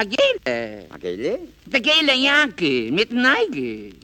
A Gele. A Gele? Der Gele Janke, mit Neige.